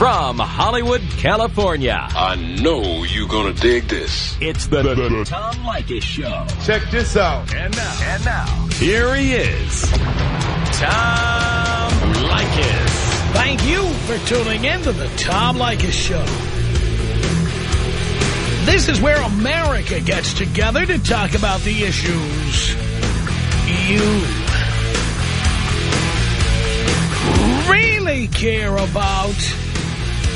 From Hollywood, California. I know you're gonna dig this. It's the, the, the Tom Leykis Show. Check this out. And now, and now, here he is, Tom Leykis. Thank you for tuning in to the Tom Leykis Show. This is where America gets together to talk about the issues you really care about.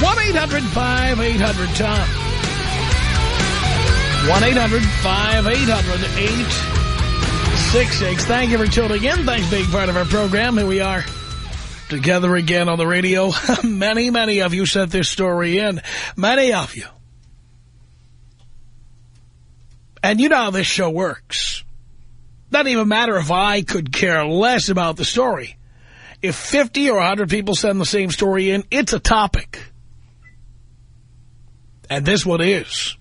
1-800-5800-TOM. 1-800-5800-866. Thank you for tuning in. Thanks for being part of our program. Here we are together again on the radio. many, many of you sent this story in. Many of you. And you know how this show works. Doesn't even matter if I could care less about the story. If 50 or 100 people send the same story in, it's a topic. And this one is.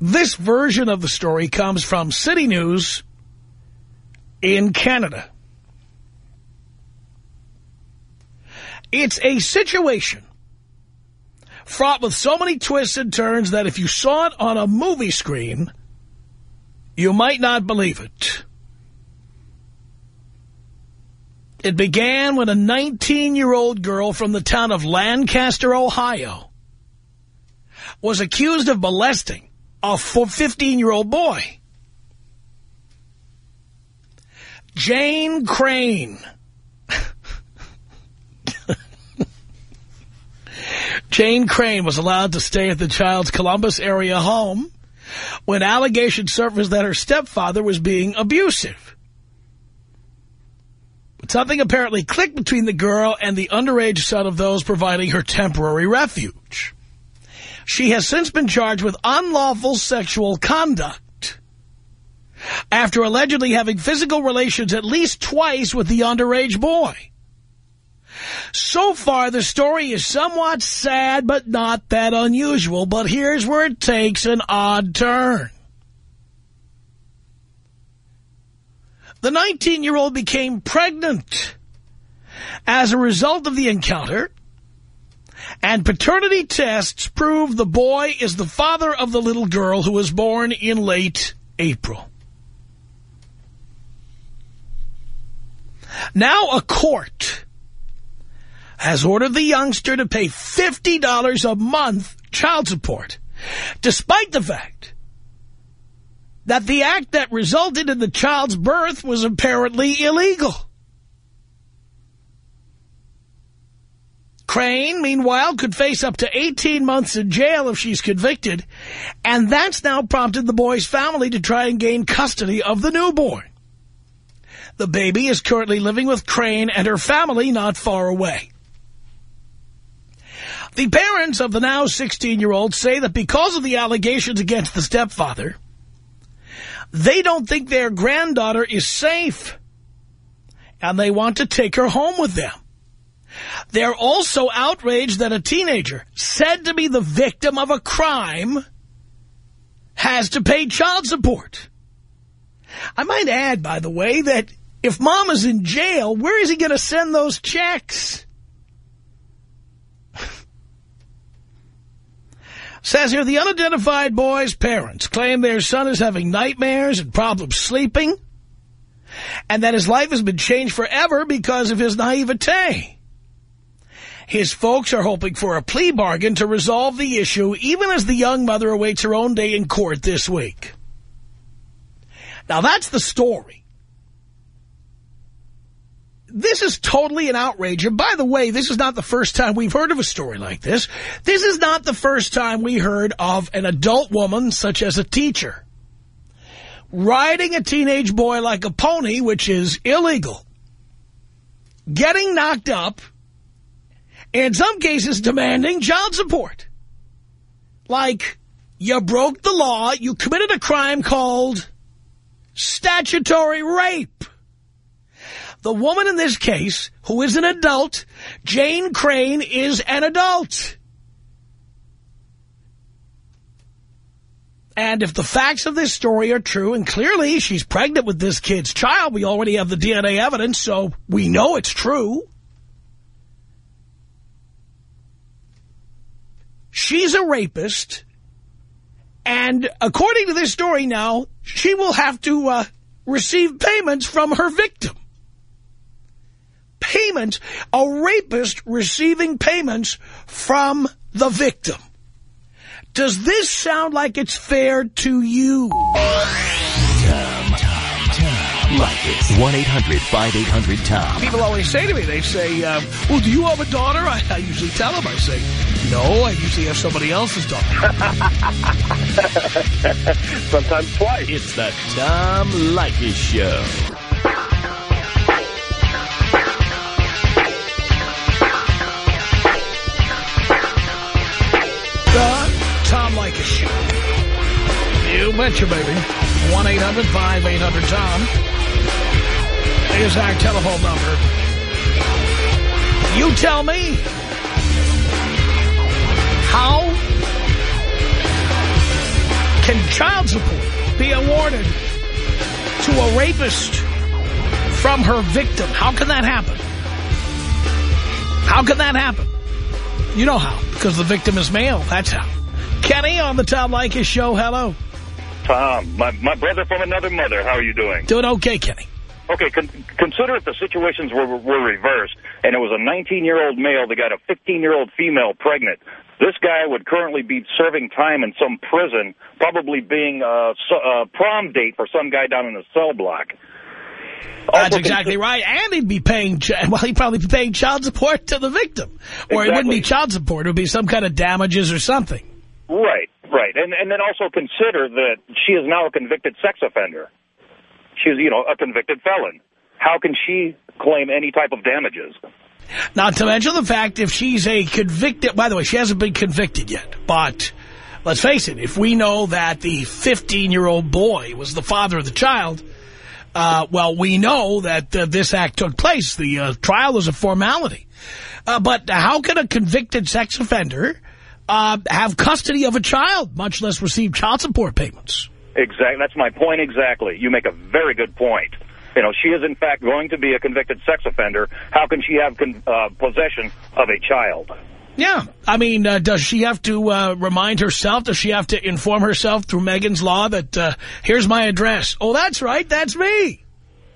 This version of the story comes from City News in Canada. It's a situation fraught with so many twists and turns that if you saw it on a movie screen, you might not believe it. It began when a 19-year-old girl from the town of Lancaster, Ohio, was accused of molesting a 15-year-old boy. Jane Crane. Jane Crane was allowed to stay at the child's Columbus area home when allegations surfaced that her stepfather was being abusive. Something apparently clicked between the girl and the underage son of those providing her temporary refuge. She has since been charged with unlawful sexual conduct after allegedly having physical relations at least twice with the underage boy. So far, the story is somewhat sad, but not that unusual. But here's where it takes an odd turn. The 19-year-old became pregnant as a result of the encounter, and paternity tests prove the boy is the father of the little girl who was born in late April. Now a court has ordered the youngster to pay $50 a month child support, despite the fact that the act that resulted in the child's birth was apparently illegal. Crane, meanwhile, could face up to 18 months in jail if she's convicted, and that's now prompted the boy's family to try and gain custody of the newborn. The baby is currently living with Crane and her family not far away. The parents of the now 16-year-old say that because of the allegations against the stepfather, they don't think their granddaughter is safe, and they want to take her home with them. They're also outraged that a teenager, said to be the victim of a crime, has to pay child support. I might add, by the way, that if mom is in jail, where is he going to send those checks? Says here, the unidentified boy's parents claim their son is having nightmares and problems sleeping, and that his life has been changed forever because of his naivete. His folks are hoping for a plea bargain to resolve the issue, even as the young mother awaits her own day in court this week. Now, that's the story. This is totally an outrage. And by the way, this is not the first time we've heard of a story like this. This is not the first time we heard of an adult woman, such as a teacher, riding a teenage boy like a pony, which is illegal. getting knocked up, in some cases demanding child support. Like, you broke the law, you committed a crime called statutory rape. The woman in this case, who is an adult, Jane Crane, is an adult. And if the facts of this story are true, and clearly she's pregnant with this kid's child, we already have the DNA evidence, so we know it's true. She's a rapist, and according to this story now, she will have to uh, receive payments from her victim. Payments, a rapist receiving payments from the victim. Does this sound like it's fair to you? Tom, Tom, Tom. Like it. 1-800-5800-TOM. People always say to me, they say, uh, well, do you have a daughter? I, I usually tell them, I say, no, I usually have somebody else's daughter. Sometimes twice. It's the Tom Leykis Show. Show. You betcha, baby. 1-800-5800-TOM is our telephone number. You tell me, how can child support be awarded to a rapist from her victim? How can that happen? How can that happen? You know how, because the victim is male. That's how. Kenny on the Tom Leykis show. Hello. Tom, my, my brother from another mother. How are you doing? Doing okay, Kenny. Okay, con consider if the situations were, were reversed and it was a 19-year-old male that got a 15-year-old female pregnant. This guy would currently be serving time in some prison, probably being a, a prom date for some guy down in a cell block. That's exactly right. And he'd be paying, well, he'd probably be paying child support to the victim. Or exactly. it wouldn't be child support. It would be some kind of damages or something. Right, right. And, and then also consider that she is now a convicted sex offender. She's, you know, a convicted felon. How can she claim any type of damages? Not to mention the fact if she's a convicted, by the way, she hasn't been convicted yet, but let's face it, if we know that the 15-year-old boy was the father of the child, uh, well, we know that uh, this act took place. The uh, trial is a formality. Uh, but how can a convicted sex offender uh, have custody of a child, much less receive child support payments? Exactly. That's my point exactly. You make a very good point. You know, she is, in fact, going to be a convicted sex offender. How can she have uh, possession of a child? Yeah. I mean, uh, does she have to uh, remind herself? Does she have to inform herself through Megan's Law that, uh, here's my address? Oh, that's right. That's me.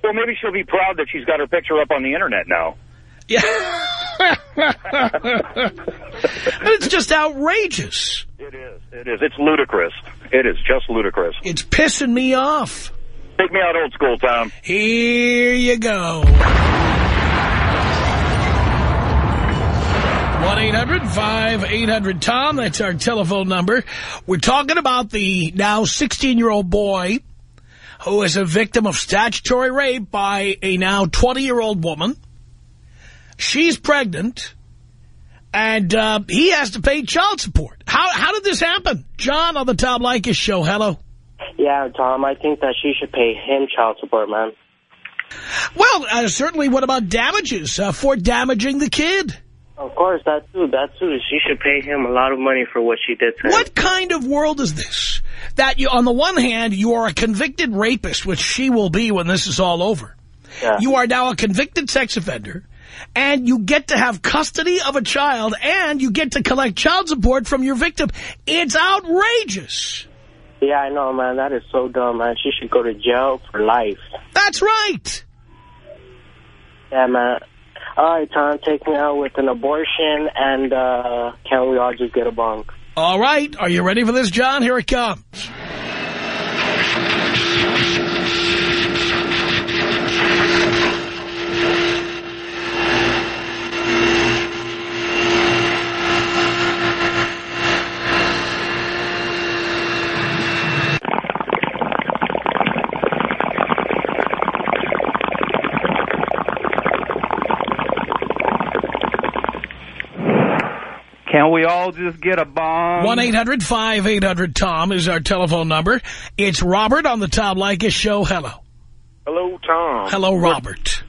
Well, maybe she'll be proud that she's got her picture up on the Internet now. Yeah. it's just outrageous. It is. It is. It's ludicrous. It is just ludicrous. It's pissing me off. Take me out old school, Tom. Here you go. 1-800-5800-TOM. That's our telephone number. We're talking about the now 16-year-old boy who is a victim of statutory rape by a now 20-year-old woman. She's pregnant, and uh, he has to pay child support. How how did this happen? John on the Tom Leykis show. Hello. Yeah, Tom, I think that she should pay him child support, man. Well, uh, certainly, what about damages uh, for damaging the kid? Of course, that too, that too. She should pay him a lot of money for what she did to What him. kind of world is this? That you, on the one hand, you are a convicted rapist, which she will be when this is all over. Yeah. You are now a convicted sex offender, and you get to have custody of a child, and you get to collect child support from your victim. It's outrageous. Yeah, I know, man. That is so dumb, man. She should go to jail for life. That's right. Yeah, man. All right, Tom, take me out with an abortion, and uh, can we all just get a bunk? All right. Are you ready for this, John? Here it comes. Can we all just get a bomb? 1-800-5800-TOM is our telephone number. It's Robert on the Tom Leykis show. Hello. Hello, Tom. Hello, Robert.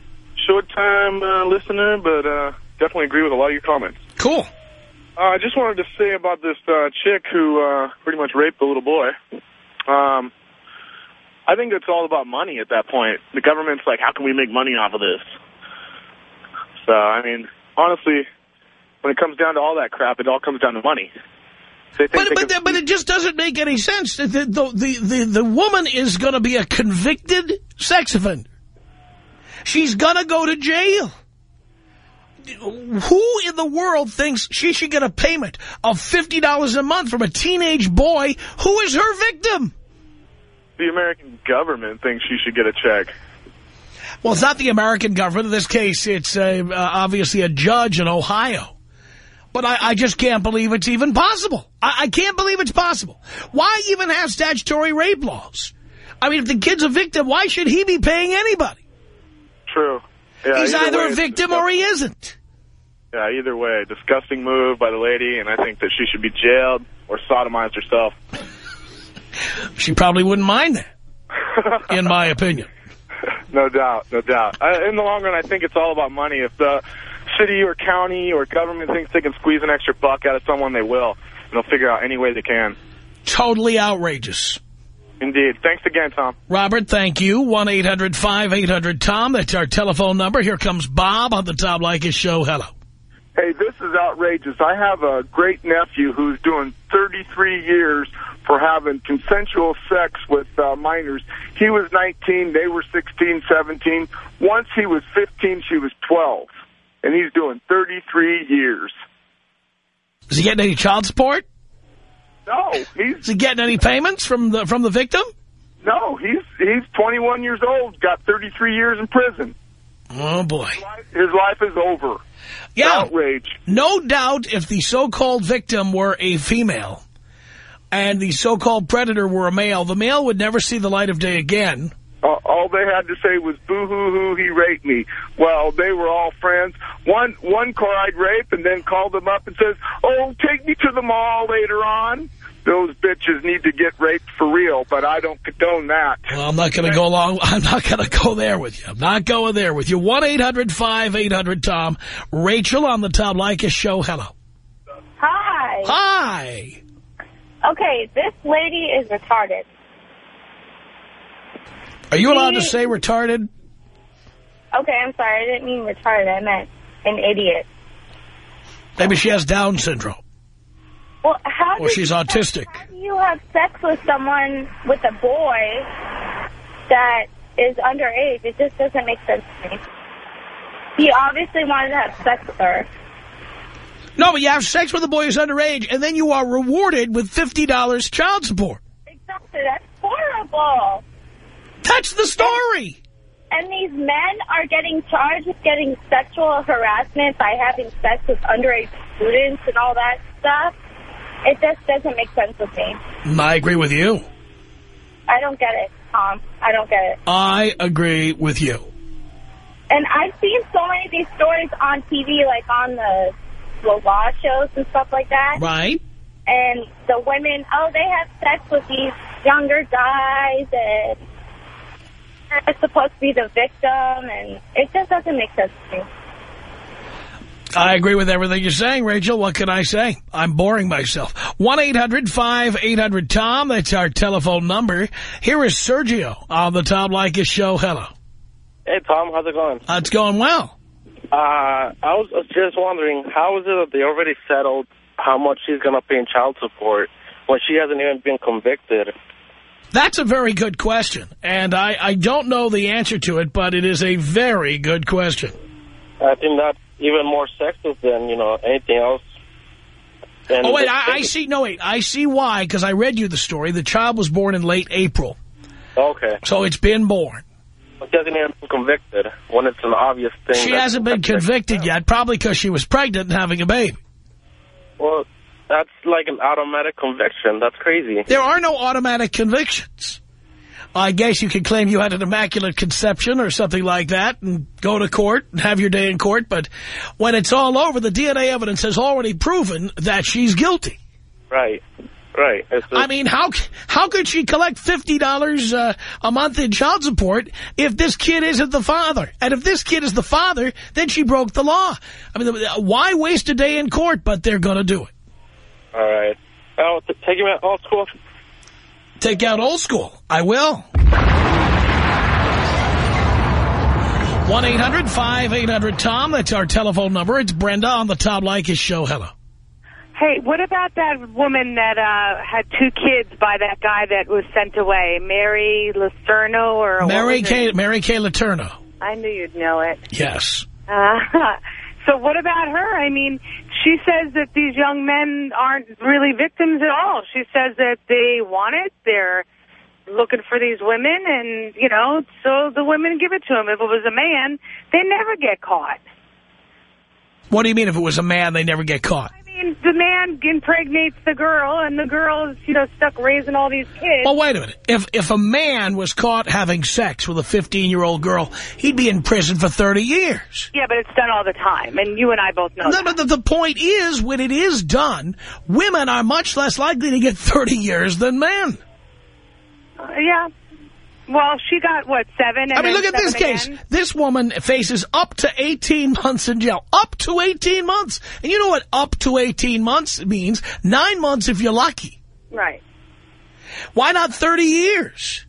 Short time uh, listener, but uh, definitely agree with a lot of your comments. Cool. Uh, I just wanted to say about this uh, chick who uh, pretty much raped the little boy. Um, I think it's all about money at that point. The government's like, how can we make money off of this? So, I mean, honestly, when it comes down to all that crap, it all comes down to money. But, but, can- but it just doesn't make any sense. The, the, the, the, woman is going to be a convicted sex offender. She's going to go to jail. Who in the world thinks she should get a payment of $50 a month from a teenage boy who is her victim? the American government thinks she should get a check. Well, it's not the American government. In this case, it's uh, uh, obviously a judge in Ohio. But I, I just can't believe it's even possible. I, I can't believe it's possible. Why even have statutory rape laws? I mean, if the kid's a victim, why should he be paying anybody? True. Yeah, He's either either a victim or he isn't. Yeah, either way, disgusting move by the lady, and I think that she should be jailed or sodomized herself. She probably wouldn't mind that, in my opinion. no doubt, no doubt. I, in the long run, I think it's all about money. If the city or county or government thinks they can squeeze an extra buck out of someone, they will. And they'll figure out any way they can. Totally outrageous. Indeed. Thanks again, Tom. Robert, thank you. 1-800-5800-TOM. That's our telephone number. Here comes Bob on the Tom Leykis show. Hello. Hey, this is outrageous. I have a great nephew who's doing 33 years for having consensual sex with uh, minors. He was 19, they were 16, 17. Once he was 15, she was 12. And he's doing 33 years. Is he getting any child support? No, he's Is he getting any payments from the from the victim? no, he's he's 21 years old, got 33 years in prison. Oh, boy. His life is over. Yeah. Outrage. No doubt if the so-called victim were a female and the so-called predator were a male, the male would never see the light of day again. Uh, all they had to say was boo hoo hoo he raped me. Well, they were all friends. One one cried rape and then called them up and says, "Oh, take me to the mall later on." Those bitches need to get raped for real, but I don't condone that. Well, I'm not going to go along. I'm not going to go there with you. I'm not going there with you. 1-800-5800-TOM. Rachel on the Tom Leykis show. Hello. Hi. Hi. Okay, this lady is retarded. Are you allowed to say retarded? Okay, I'm sorry. I didn't mean retarded. I meant an idiot. Maybe she has Down syndrome. Well, how Or she's autistic. How do you have sex with someone, with a boy that is underage? It just doesn't make sense to me. He obviously wanted to have sex with her. No, but you have sex with a boy who's underage, and then you are rewarded with $50 child support. Exactly. That's horrible. That's the story. And these men are getting charged with getting sexual harassment by having sex with underage students and all that stuff. It just doesn't make sense with me. I agree with you. I don't get it, Tom. I don't get it. I agree with you. And I've seen so many of these stories on TV, like on the, the law shows and stuff like that. Right? And the women, oh, they have sex with these younger guys, and they're supposed to be the victim, and it just doesn't make sense to me. I agree with everything you're saying, Rachel. What can I say? I'm boring myself. 1-800-5800-TOM. That's our telephone number. Here is Sergio on the Tom Leykis show. Hello. Hey, Tom, how's it going? Uh, it's going well. Uh, I was just wondering, how is it that they already settled how much she's going to pay in child support when she hasn't even been convicted? That's a very good question, and I, I don't know the answer to it, but it is a very good question. I think that's even more sexist than, you know, anything else. And oh, wait, I, I see. No, wait, I see why, because I read you the story. The child was born in late April, Okay. so it's been born. But she hasn't even been convicted when it's an obvious thing. She hasn't been convicted yet, probably because she was pregnant and having a baby. Well, that's like an automatic conviction. That's crazy. There are no automatic convictions. I guess you could claim you had an immaculate conception or something like that and go to court and have your day in court. But when it's all over, the DNA evidence has already proven that she's guilty. Right. Right. I mean, how how could she collect $50 uh, a month in child support if this kid isn't the father? And if this kid is the father, then she broke the law. I mean, why waste a day in court? But they're going to do it. All right. Oh, take him out old school. Take out old school. I will. 1-800-5800-TOM. That's our telephone number. It's Brenda on the Tom Leykis show. Hello. Hey, what about that woman that uh, had two kids by that guy that was sent away, Mary Lacerno or Mary Kay, Mary Kay Letourneau. I knew you'd know it. Yes. Uh, so what about her? I mean, she says that these young men aren't really victims at all. She says that they want it. They're looking for these women, and, you know, so the women give it to them. If it was a man, they never get caught. What do you mean if it was a man, they never get caught? Mean, the man impregnates the girl, and the girl is, you know, stuck raising all these kids. Well, wait a minute. If if a man was caught having sex with a 15-year-old girl, he'd be in prison for 30 years. Yeah, but it's done all the time, and you and I both know No, that. but the, the point is, when it is done, women are much less likely to get 30 years than men. Uh, yeah. Well, she got, what, seven? And I mean, look at this seven case. This woman faces up to 18 months in jail. Up to 18 months. And you know what up to 18 months means? Nine months if you're lucky. Right. Why not 30 years?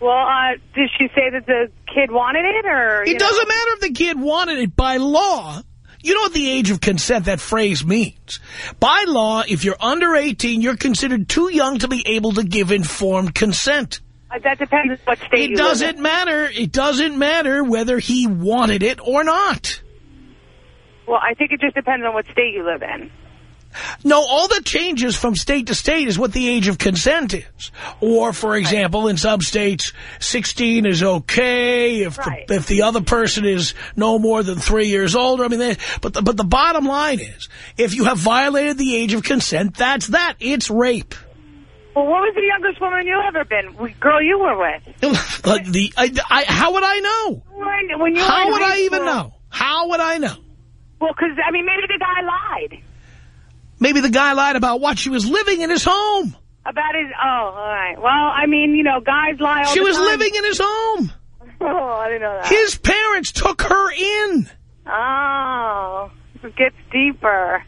Well, uh, did she say that the kid wanted it, or... It doesn't matter if the kid wanted it by law. You know what the age of consent, that phrase means. By law, if you're under 18, you're considered too young to be able to give informed consent. Uh, that depends on what state It you doesn't in. matter. It doesn't matter whether he wanted it or not. Well, I think it just depends on what state you live in. No, all that changes from state to state is what the age of consent is. Or, for example, in some states, 16 is okay if Right. the if the other person is no more than three years older. I mean, they, but the, but the bottom line is, if you have violated the age of consent, that's that. It's rape. Well, what was the youngest woman you ever been? Girl you were with? Like the I, I, how would I know? When, when you How would I even know? How would I know? Well, because, I mean, maybe the guy lied Maybe the guy lied about what she was living in his home. about his... Oh, all right. Well, I mean, you know, guys lie all She was time. living in his home. Oh, I didn't know that. His parents took her in. Oh, it gets deeper.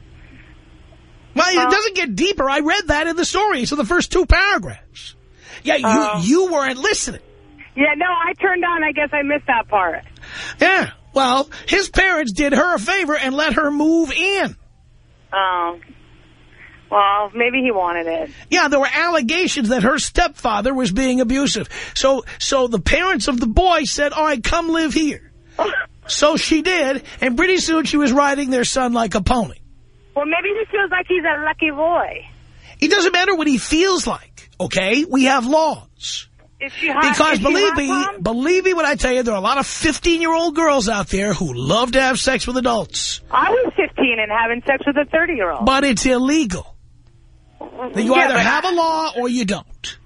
Well, it uh, doesn't get deeper. I read that in the story. So the first two paragraphs. Yeah, you Oh. you weren't listening. Yeah, no, I turned on. I guess I missed that part. Yeah. Well, his parents did her a favor and let her move in. Oh. Well, maybe he wanted it. Yeah, there were allegations that her stepfather was being abusive. So so the parents of the boy said, all right, come live here. So she did, and pretty soon she was riding their son like a pony. Well, maybe he feels like he's a lucky boy. It doesn't matter what he feels like, okay? We have laws. Is she hot? Because is believe hot, me, Tom? believe me when I tell you, there are a lot of 15-year-old girls out there who love to have sex with adults. I was 15 and having sex with a 30-year-old. But it's illegal. You Yeah, either have a law or you don't.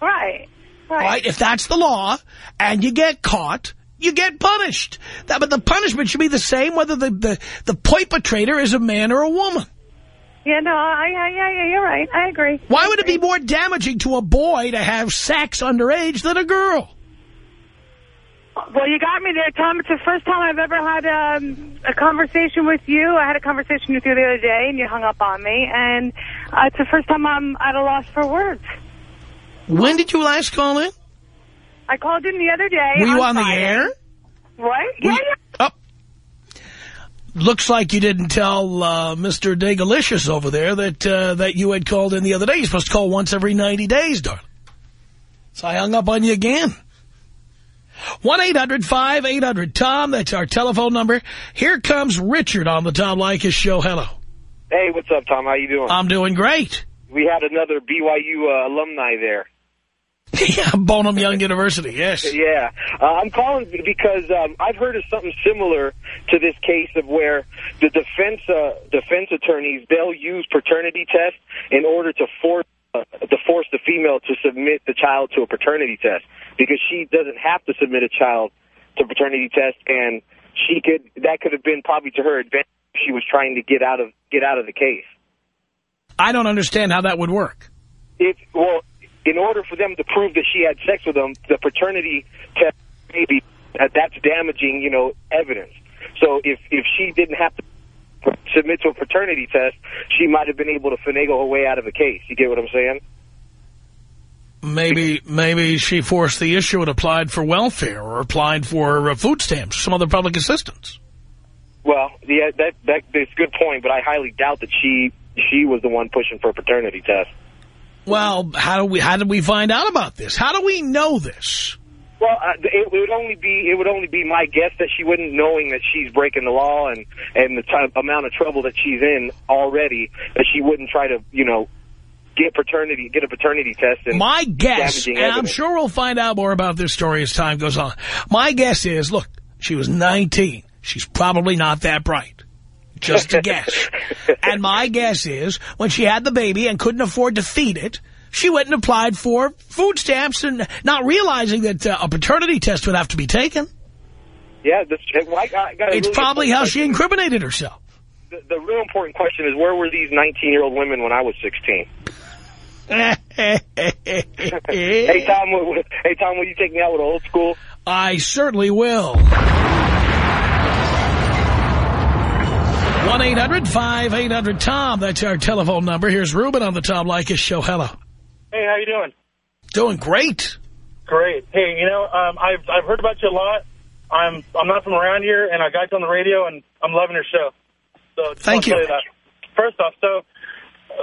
Right. Right. If that's the law and you get caught, you get punished. That, but the punishment should be the same whether the, the, the perpetrator is a man or a woman. Yeah, no, I, I, yeah, yeah, you're right. I agree. Why would it be more damaging to a boy to have sex underage than a girl? Well, you got me there, Tom. It's the first time I've ever had um, a conversation with you. I had a conversation with you the other day, and you hung up on me. And uh, it's the first time I'm at a loss for words. When did you last call in? I called in the other day. Were you on the air? What? Yeah, yeah. Oh. Looks like you didn't tell uh, Mr. Degalicious over there that uh, that you had called in the other day. You're supposed to call once every 90 days, darling. So I hung up on you again. 1-800-5800-TOM. That's our telephone number. Here comes Richard on the Tom Leykis show. Hello. Hey, what's up, Tom? How you doing? I'm doing great. we had another BYU uh, alumni there. yeah, Brigham Young University, yes. Yeah, uh, I'm calling because um, I've heard of something similar to this case of where the defense uh, defense attorneys they'll use paternity tests in order to force uh, to force the female to submit the child to a paternity test because she doesn't have to submit a child to a paternity test, and she could that could have been probably to her advantage. if She was trying to get out of get out of the case. I don't understand how that would work. If well, in order for them to prove that she had sex with him, the paternity test maybe uh, that's damaging, you know, evidence. So if if she didn't have to submit to a paternity test, she might have been able to finagle her way out of the case. You get what I'm saying? Maybe maybe she forced the issue and applied for welfare or applied for uh, food stamps or some other public assistance. Well, yeah, that that that's a good point, but I highly doubt that she she was the one pushing for a paternity test. Well, how do we how did we find out about this? How do we know this? Well, uh, it would only be it would only be my guess that she wouldn't, knowing that she's breaking the law and and the amount of trouble that she's in already, that she wouldn't try to you know get paternity get a paternity test. And My guess, and I'm sure we'll find out more about this story as time goes on. My guess is, look, she was 19. She's probably not that bright. Just a guess. and my guess is, when she had the baby and couldn't afford to feed it, she went and applied for food stamps and not realizing that uh, a paternity test would have to be taken. Yeah, this, well, I, I got It's really probably how she incriminated herself. The, the real important question is where were these 19 year old women when I was 16? hey Tom, will- hey Tom, will you take me out with old school? I certainly will. 1-800-5800-TOM. That's our telephone number. Here's Ruben on the Tom Leykis show. Hello. Hey, how you doing? Doing great. Great. Hey, you know, um, I've I've heard about you a lot. I'm I'm not from around here, and I got you on the radio, and I'm loving your show. So Thank you. that. First off, so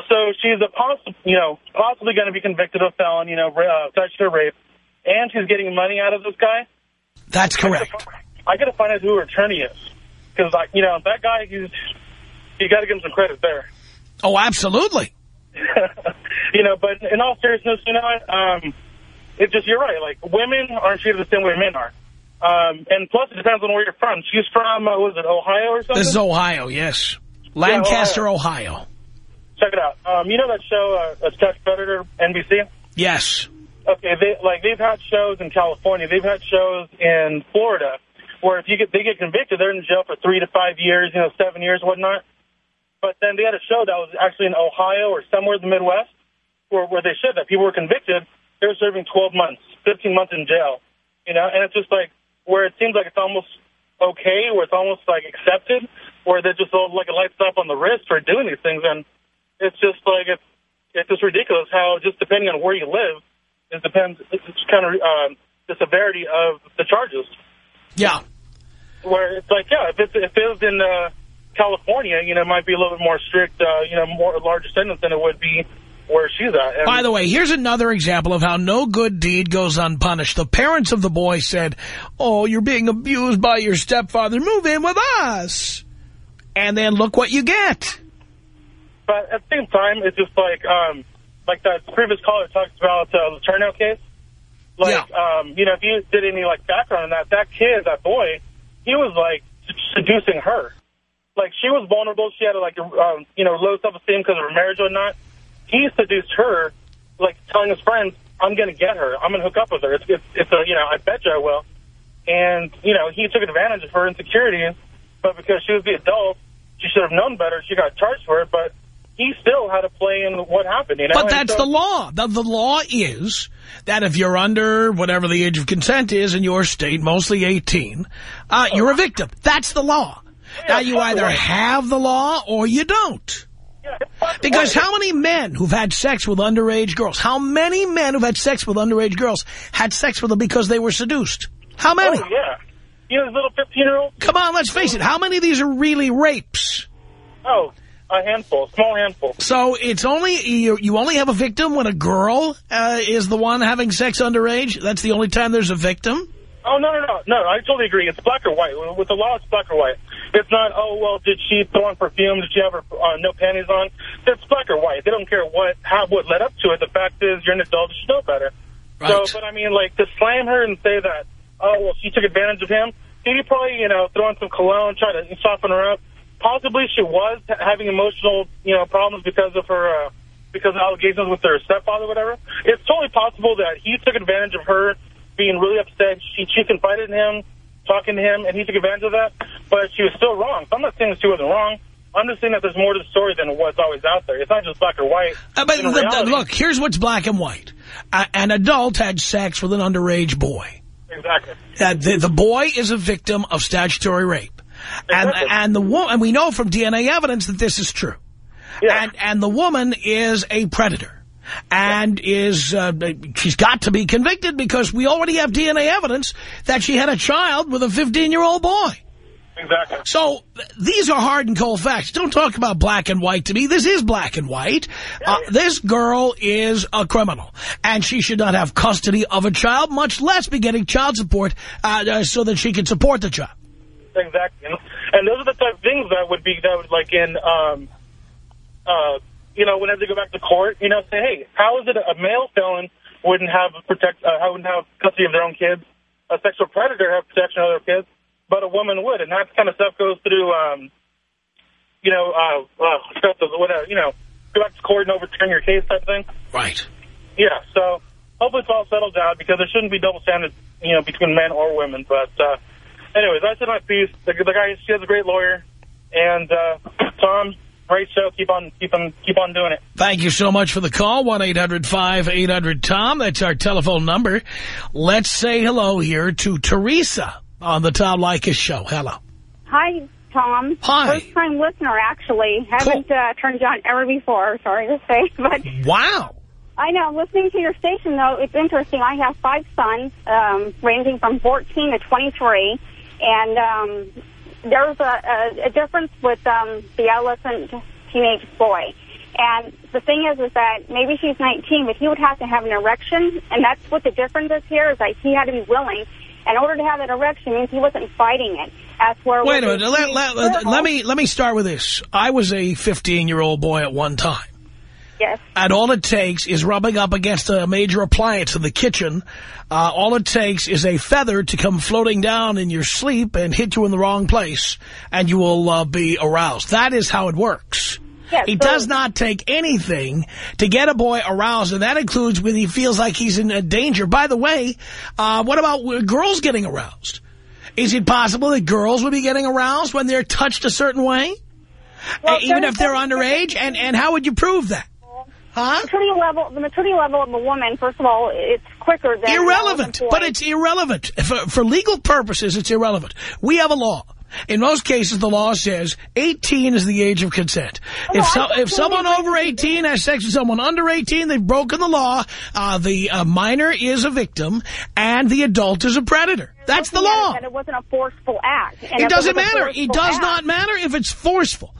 so she's a poss- you know possibly going to be convicted of felon, you know, uh, statutory rape, and she's getting money out of this guy. That's correct. I got to find out who her attorney is, because like you know that guy, he's you got to give him some credit there. Oh, absolutely. you know, but in all seriousness, you know? Um, it's just, you're right. Like, women aren't treated the same way men are. Um, and plus, it depends on where you're from. She's from, uh, was it Ohio or something? This is Ohio, yes. Lancaster, Ohio. Check it out. Um, you know that show, uh, Touch Predator, NBC? Yes. Okay, they, like, they've had shows in California. They've had shows in Florida where if you get, they get convicted, they're in jail for three to five years, you know, seven years, whatnot. But then they had a show that was actually in Ohio or somewhere in the Midwest where, where they said that people were convicted. They were serving 12 months, 15 months in jail. You know, and it's just like where it seems like it's almost okay, where it's almost like accepted, where they're just all like a light stop on the wrist for doing these things. And it's just like, it's, it's just ridiculous how just depending on where you live, it depends, it's kind of um, the severity of the charges. Yeah. Where it's like, yeah, if, it's, if it was in uh, California, you know, it might be a little bit more strict, uh, you know, more larger sentence than it would be where she's at. And By the way, here's another example of how no good deed goes unpunished. The parents of the boy said, oh, you're being abused by your stepfather. Move in with us. And then look what you get. But at the same time, it's just like, um, like that previous caller talked about uh, the turnout case. Like, um, you know, if you did any like background on that, that kid, that boy, he was like seducing her. Like she was vulnerable. She had like, um, you know, low self-esteem because of her marriage or not. He seduced her, like telling his friends, "I'm going to get her. I'm going to hook up with her. It's, it's, it's a, you know, I bet you I will." And you know, he took advantage of her insecurities, but because she was the adult, she should have known better. She got charged for it, but he still had to play in what happened. You know, But that's so- the law. The, the law is that if you're under whatever the age of consent is in your state, mostly 18, uh, you're a victim. That's the law. Now, you either have the law or you don't. Because how many men who've had sex with underage girls, how many men who've had sex with underage girls had sex with them because they were seduced? How many? Oh, yeah. You know, little 15-year-old? Come on, let's face it. How many of these are really rapes? Oh, a handful, small handful. So it's only, you, you only have a victim when a girl uh, is the one having sex underage? That's the only time there's a victim? Oh, no, no, no. No, I totally agree. It's black or white. With the law, it's black or white. It's not, oh, well, did she throw on perfume? Did she have her uh, no panties on? It's black or white. They don't care what how what led up to it. The fact is, you're an adult. You should know better. Right. So, but I mean, like, to slam her and say that, oh, well, she took advantage of him, he probably, you know, throw on some cologne, try to soften her up? Possibly she was having emotional, you know, problems because of her, uh, because of allegations with their stepfather or whatever. It's totally possible that he took advantage of her being really upset. She, she confided in him, talking to him, and he took advantage of that. But she was still wrong. So I'm not saying that she wasn't wrong. I'm just saying that there's more to the story than what's always out there. It's not just black or white. Uh, but the- the- look, here's what's black and white. Uh, an adult had sex with an underage boy. Exactly. Uh, the, the boy is a victim of statutory rape. And, and the woman, and we know from DNA evidence that this is true. And, and the woman is a predator. And is, uh, she's got to be convicted because we already have DNA evidence that she had a child with a 15-year-old boy. Exactly. So these are hard and cold facts. Don't talk about black and white to me. This is black and white. Uh, this girl is a criminal, and she should not have custody of a child, much less be getting child support uh, uh, so that she can support the child. Exactly. And, and those are the type of things that would be, that would like in, um, uh, you know, whenever they go back to court, you know, say, hey, how is it a male felon wouldn't have protect, uh, wouldn't have custody of their own kids? A sexual predator have protection of their kids, but a woman would. And that kind of stuff goes through, um, you know, uh, uh, stuff whatever, you know, go back to court and overturn your case type thing. Right. Yeah, so hopefully it's all settled out because there shouldn't be double standards, you know, between men or women. But uh, anyways, I said my piece. The, the guy, she has a great lawyer, and uh, Tom, great show. Keep on, keep on, keep on doing it. Thank you so much for the call, 1-800-5800-TOM. That's our telephone number. Let's say hello here to Teresa on the Tom Leykis show. Hello. Hi, Tom. Hi. First time listener, actually. Haven't uh, turned you on ever before, sorry to say. But Wow. I know, listening to your station, though, it's interesting. I have five sons, um, ranging from 14 to 23. And um, there's a, a, a difference with um, the adolescent teenage boy. And the thing is, is that maybe she's 19, but he would have to have an erection. And that's what the difference is here, is that he had to be willing. In order to have that erection means he wasn't fighting it. That's where... Wait a minute. Let, let, let, let me let me start with this. I was a 15-year-old boy at one time. Yes. And all it takes is rubbing up against a major appliance in the kitchen. Uh, all it takes is a feather to come floating down in your sleep and hit you in the wrong place, and you will uh, be aroused. That is how it works. it does not take anything to get a boy aroused, and that includes when he feels like he's in uh, danger. By the way, uh, what about girls getting aroused? Is it possible that girls would be getting aroused when they're touched a certain way? Uh, even if they're underage? And, and how would you prove that? Huh? Maturity level, the maturity level of a woman, first of all, it's quicker than... Irrelevant, but it's irrelevant. For, for legal purposes, it's irrelevant. We have a law. In most cases, the law says 18 is the age of consent. if so, if someone over 18 has sex with someone under 18, they've broken the law. Uh, the uh, minor is a victim, and the adult is a predator. That's the law. it That it wasn't a forceful act. And It doesn't matter. It does act- not matter if it's forceful.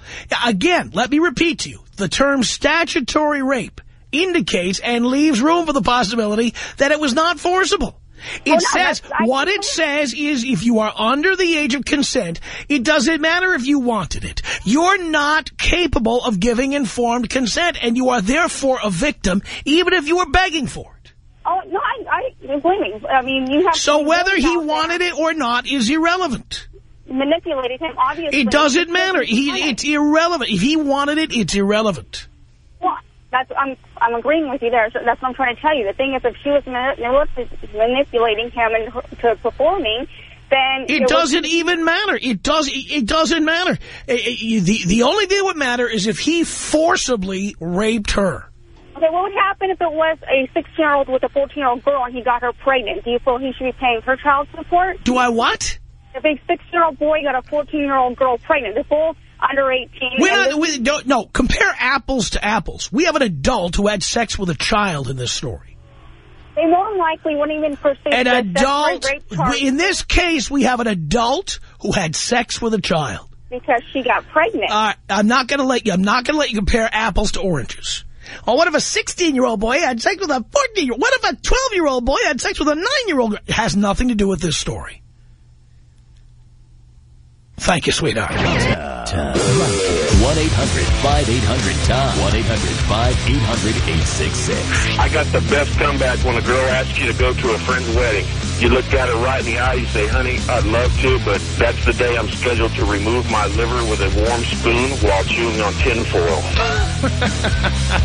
Again, let me repeat to you. The term statutory rape indicates and leaves room for the possibility that it was not forcible. It Oh, no, says, I- what it says is if you are under the age of consent, it doesn't matter if you wanted it. You're not capable of giving informed consent, and you are therefore a victim, even if you were begging for it. Oh, no, I, I, believe me. I mean, you have... So whether he wanted it or not is irrelevant. Manipulated him, obviously. It doesn't matter. He, it's irrelevant. If he wanted it, it's irrelevant. Well, that's, I'm, I'm agreeing with you there. So that's what I'm trying to tell you. The thing is, if she was manipulating him into performing, then... It was- doesn't even matter. It does. It doesn't matter. Eh, eh, The the only thing that would matter is if he forcibly raped her. Okay, what would happen if it was a 16-year-old with a 14-year-old girl and he got her pregnant? Do you feel he should be paying her child support? Do I what? If a 6-year-old boy got a 14-year-old girl pregnant, they're both under 18. We're not, we don't, no, compare apples to apples. We have an adult who had sex with a child in this story. They more than likely wouldn't even pursue An adult, statutory rape charge in this case, we have an adult who had sex with a child. because she got pregnant. I'm not going to let you. I'm not going to let you compare apples to oranges. Or what if a 16-year-old boy had sex with a 14-year-old? What if a 12-year-old boy had sex with a 9-year-old? It has nothing to do with this story. Thank you, sweetheart. Tom. 1-800-5800-TOM. 1-800-5800-866. I got the best comeback when a girl asks you to go to a friend's wedding. You look at her right in the eye, you say, honey, I'd love to, but that's the day I'm scheduled to remove my liver with a warm spoon while chewing on tinfoil.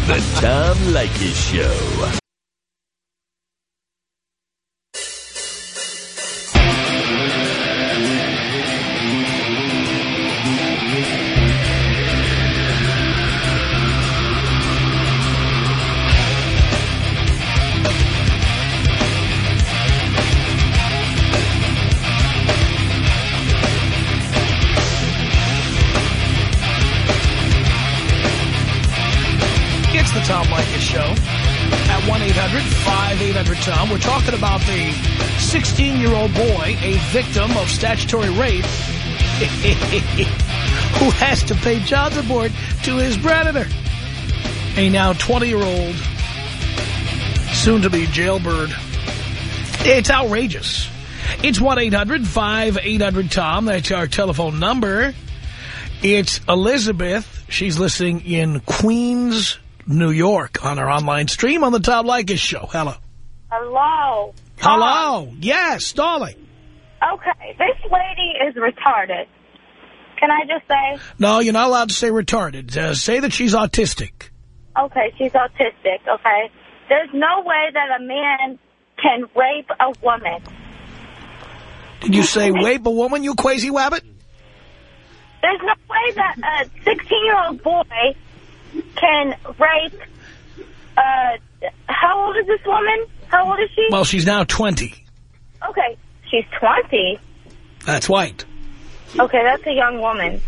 the Tom Leykis Show. 16-year-old boy, a victim of statutory rape, who has to pay child support to his predator. A now 20-year-old, soon-to-be jailbird. It's outrageous. It's 1-800-5800-TOM. That's our telephone number. It's Elizabeth. She's listening in Queens, New York on our online stream on the Tom Leykis Show. Hello. Hello. Hello. Yes, darling. Okay, this lady is retarded. Can I just say? No, you're not allowed to say retarded. Uh, say that she's autistic. Okay, she's autistic, okay? There's no way that a man can rape a woman. Did you say rape a woman, you crazy wabbit? There's no way that a 16-year-old boy can rape, uh, how old is this woman? How old is she? Well, she's now 20. Okay, she's 20. That's white. Okay, that's a young woman.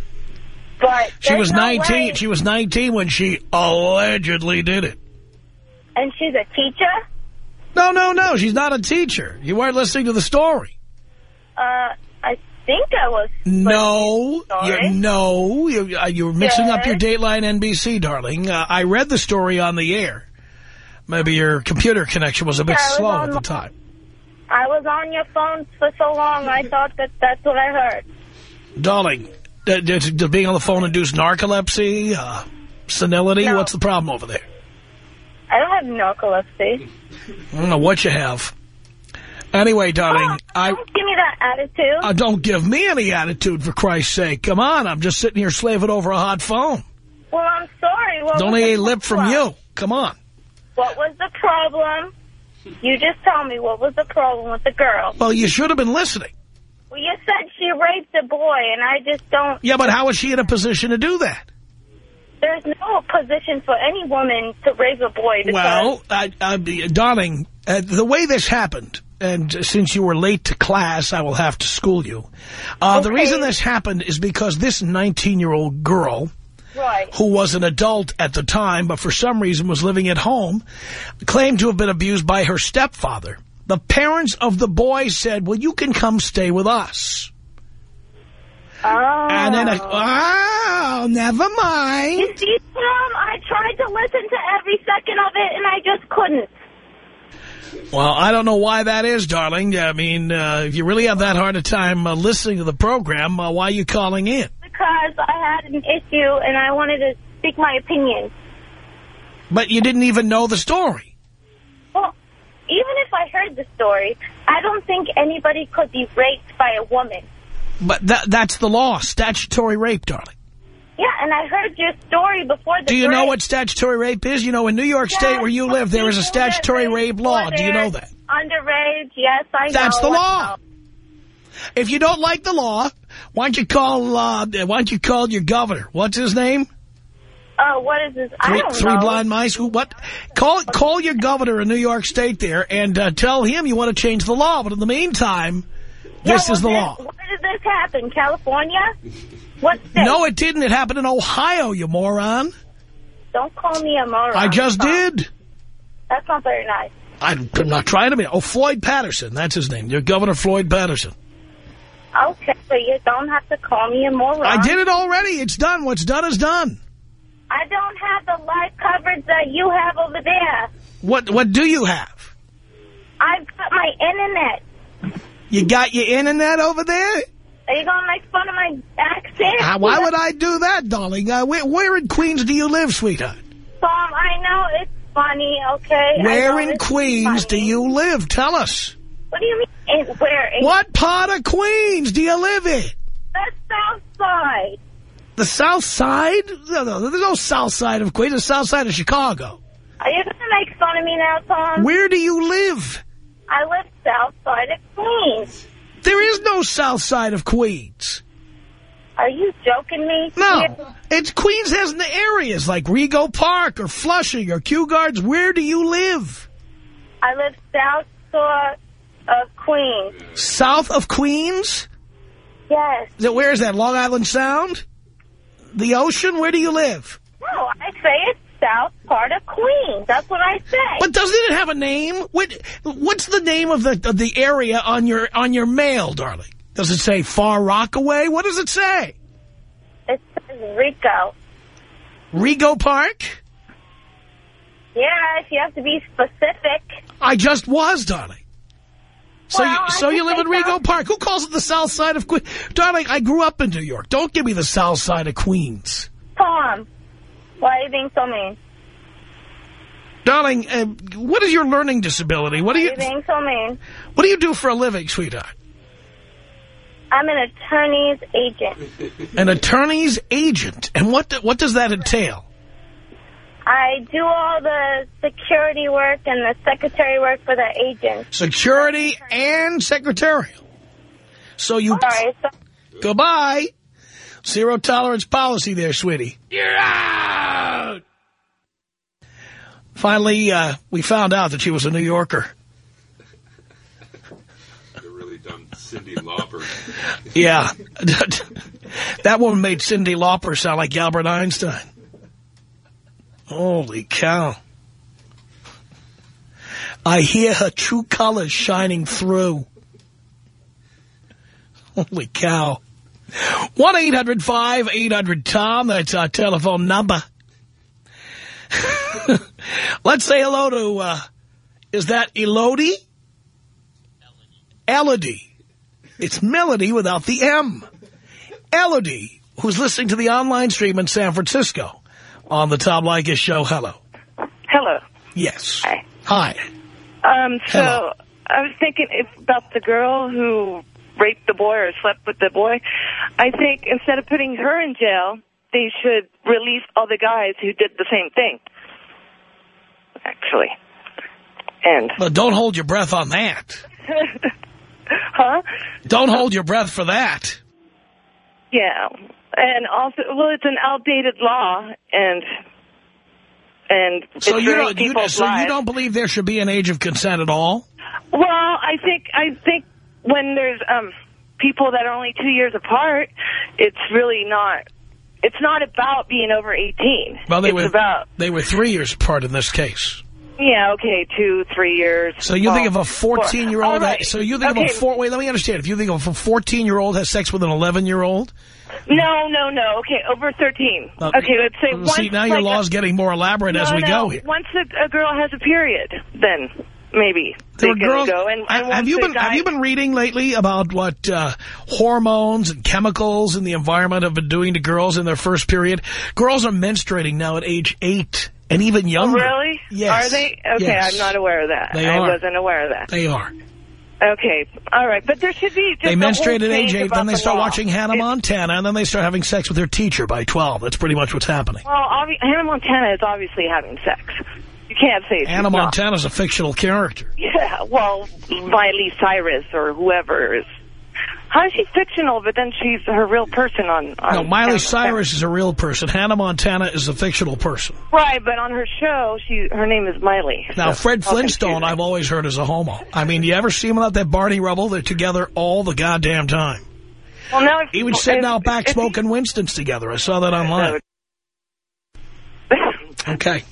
But She was no 19. way- She was 19 when she allegedly did it. And she's a teacher? No, no, no. She's not a teacher. You weren't listening to the story. Uh, I think I was. No, you're, no, you, uh, you're mixing up your Dateline NBC, darling. Uh, I read the story on the air. Maybe your computer connection was a bit Yeah, slow at the time. I was on your phone for so long, I thought that that's what I heard. Darling, d- d- does being on the phone induce narcolepsy, uh, senility? No. What's the problem over there? I don't have narcolepsy. I don't know what you have. Anyway, darling, I Don't give me that attitude. uh, don't give me any attitude, for Christ's sake. Come on, I'm just sitting here slaving over a hot phone. well, I'm sorry. Was only the a lip from you. Come on. What was the problem? You just tell me what was the problem with the girl. Well, you should have been listening. Well, you said she raped a boy, and I just don't... Yeah, but how is she in a position to do that? There's no position for any woman to rape a boy. Well, I, I, darling, uh, the way this happened, and since you were late to class, I will have to school you. Uh, The reason this happened is because this 19-year-old girl, Right. who was an adult at the time, but for some reason was living at home, claimed to have been abused by her stepfather. The parents of the boy said, well, you can come stay with us. Oh. And then, I, oh, never mind. You see, Tom, I tried to listen to every second of it, and I just couldn't. Well, I don't know why that is, darling. I mean, uh, if you really have that hard a time uh, listening to the program, uh, why are you calling in? Because I had an issue, and I wanted to speak my opinion. But you didn't even know the story. Well, even if I heard the story, I don't think anybody could be raped by a woman. But that that's the law, statutory rape, darling. Yeah, and I heard your story before the Do you know what statutory rape is? You know, in New York State where you live, there is a statutory rape law. Do you know that? Underage, yes, I know. That's the law. If you don't like the law, why don't you call, uh, why don't you call your governor? What's his name? Oh, what is this? I Three, three blind mice? Who? What? Call call your governor in New York State there and uh, tell him you want to change the law. But in the meantime, this Yeah, is the well, law. Where did this happen? California? What state? No, it didn't. It happened in Ohio, you moron. Don't call me a moron. I just did. That's not very nice. I'm, I'm not trying to be. Oh, Floyd Patterson. That's his name. Your Governor Floyd Patterson. Okay, so you don't have to call me a moron. I did it already. It's done. What's done is done. I don't have the live coverage that you have over there. What What do you have? I've got my internet. You got your internet over there? Are you going to make fun of my accent? Uh, why would I do that, darling? Uh, where, where in Queens do you live, sweetheart? Tom, I know it's funny, okay? Where in Queens do you live? Tell us. What do you mean? In, where? In What part of Queens do you live in? The south side. The south side? No, no, there's no south side of Queens. The south side of Chicago. Are you going to make fun of me now, Tom? Where do you live? I live south side of Queens. There is no south side of Queens. Are you joking me? No. It's Queens has the areas like Rego Park or Flushing or Kew Gardens. Where do you live? I live south side of Queens. South of Queens? Yes. It- Where is that? Long Island Sound? The ocean? Where do you live? No, I say it's south part of Queens. That's what I say. But doesn't it have a name? What What's the name of the of the area on your on your mail, darling? Does it say Far Rockaway? What does it say? It says Rico. Rego Park? Yeah, if you have to be specific. I just was, darling. So Well, you so you live in Rego Park. Who calls it the south side of Queens? Darling, I grew up in New York. Don't give me the south side of Queens. Tom, why are you being so mean? Darling, uh, what is your learning disability? What do you are you being so mean? What do you do for a living, sweetheart? I'm an attorney's agent. An attorney's agent. And what what does that entail? I do all the security work and the secretary work for the agent. Security and secretarial. So you... Sorry, so Goodbye. Zero tolerance policy there, sweetie. You're out! Finally, uh, we found out that she was a New Yorker. They're really dumb. Cyndi Lauper. Yeah. that woman made Cyndi Lauper sound like Albert Einstein. Holy cow. I hear her true colors shining through. Holy cow. 1-800-5800-TOM. That's our telephone number. Let's say hello to, uh, is that Elodie? Elodie. It's Melody without the M. Elodie, who's listening to the online stream in San Francisco on the Tom Leykis show. Hello. Hello. Yes. Hi. Hi. Um, so Hello. I was thinking if, about the girl who raped the boy or slept with the boy. I think instead of putting her in jail, they should release all the guys who did the same thing. Actually. And But don't hold your breath on that. huh? Don't hold your breath for that. Yeah. And also, well, it's an outdated law, and and So you don't, you, so you don't believe there should be an age of consent at all? Well, I think I think when there's um people that are only two years apart, it's really not. It's not about being over 18. Well, they it's were about they were three years apart in this case. Yeah, okay, two, three years. So you Well, think of a 14-year-old... All right. So you think okay. of a four... Wait, let me understand. If you think of a 14-year-old has sex with an 11-year-old... No, no, no. Okay, over 13. Uh, okay, let's say once. See, now your like, law's getting more elaborate no, as we no, go here. Once a, a girl has a period, then maybe There they can girls- go. And, and have you been guy, have you been reading lately about what uh, hormones and chemicals in the environment have been doing to girls in their first period? Girls are menstruating now at age eight and even Oh, really? Yes. Are they? Okay, Yes. I'm not aware of that. They I are. wasn't aware of that. They are. Okay, all right, but there should be. Just They menstruate at age eight, then they the start law. watching Hannah Montana, and then they start having sex with their teacher by 12. That's pretty much what's happening. Well, Hannah Montana is obviously having sex. You can't say Hannah not. Montana's a fictional character. Yeah, well, Miley Cyrus or whoever is. How is she fictional, but then she's her real person on. on No, Miley Hannah Cyrus is a real person. Hannah Montana is a fictional person. Right, but on her show, she her name is Miley. Now, so Fred Flintstone. I've always heard is a homo. I mean, you ever see him without that Barney Rubble? They're together all the goddamn time. Well, now if, Even sitting if- out back if- smoking Winston's together. I saw that online. Okay.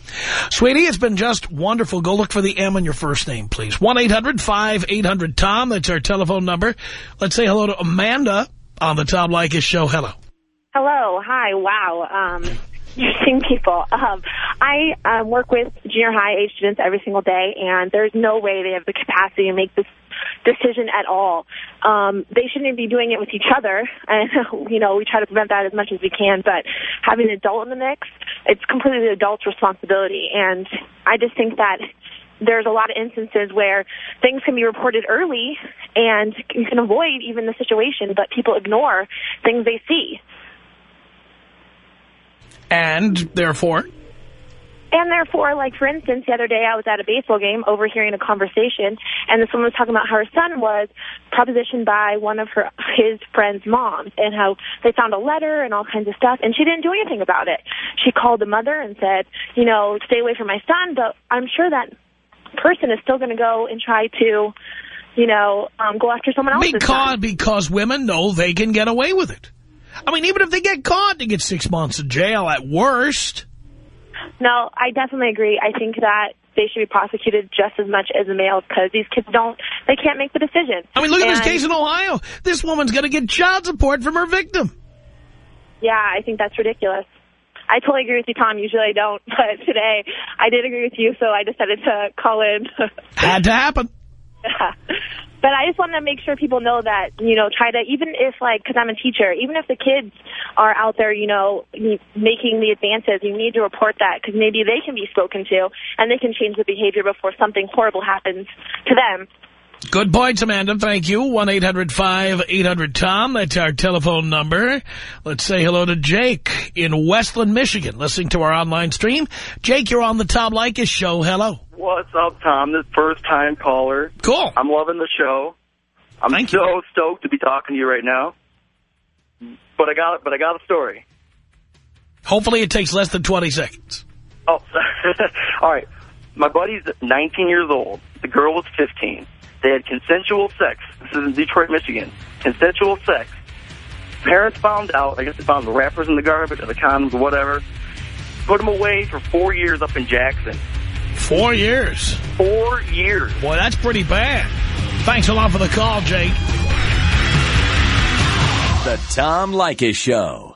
Sweetie, it's been just wonderful. Go look for the M in your first name, please. 1-800-5800-TOM. That's our telephone number. Let's say hello to Amanda on the Tom Leykis show. Hello. Hello. Hi. Wow. Um, interesting people. Um, I um, work with junior high age students every single day, and there's no way they have the capacity to make this decision at all. Um, they shouldn't be doing it with each other, and you know we try to prevent that as much as we can. But having an adult in the mix, it's completely the adult's responsibility, and I just think that there's a lot of instances where things can be reported early and you can avoid even the situation, but people ignore things they see. And therefore? And therefore, like, for instance, the other day I was at a baseball game overhearing a conversation, and this woman was talking about how her son was propositioned by one of her his friend's moms, and how they found a letter and all kinds of stuff, and she didn't do anything about it. She called the mother and said, you know, stay away from my son, but I'm sure that person is still going to go and try to, you know, um, go after someone else. Because, because women know they can get away with it. I mean, even if they get caught, they get six months in jail at worst. No, I definitely agree. I think that they should be prosecuted just as much as the males because these kids don't, they can't make the decision. I mean, look and, at this case in Ohio. This woman's going to get child support from her victim. Yeah, I think that's ridiculous. I totally agree with you, Tom. Usually I don't, but today I did agree with you, so I decided to call in. Had to happen. Yeah. But I just want to make sure people know that, you know, try to, even if, like, because I'm a teacher, even if the kids are out there, you know, making the advances, you need to report that because maybe they can be spoken to and they can change the behavior before something horrible happens to them. Good points, Amanda. Thank you. 1-800-5800-TOM. That's our telephone number. Let's say hello to Jake in Westland, Michigan, listening to our online stream. Jake, you're on the Tom Leykis show. Hello. What's up, Tom? This first-time caller. Cool. I'm loving the show. I'm Thank so you. stoked to be talking to you right now. But I got but I got a story. Hopefully it takes less than 20 seconds. Oh, all right. My buddy's 19 years old. The girl was 15. They had consensual sex. This is in Detroit, Michigan. Consensual sex. Parents found out. I guess they found the wrappers in the garbage or the condoms or whatever. Put them away for four years up in Jackson. Four years? Four years. Boy, that's pretty bad. Thanks a lot for the call, Jake. The Tom Leykis Show.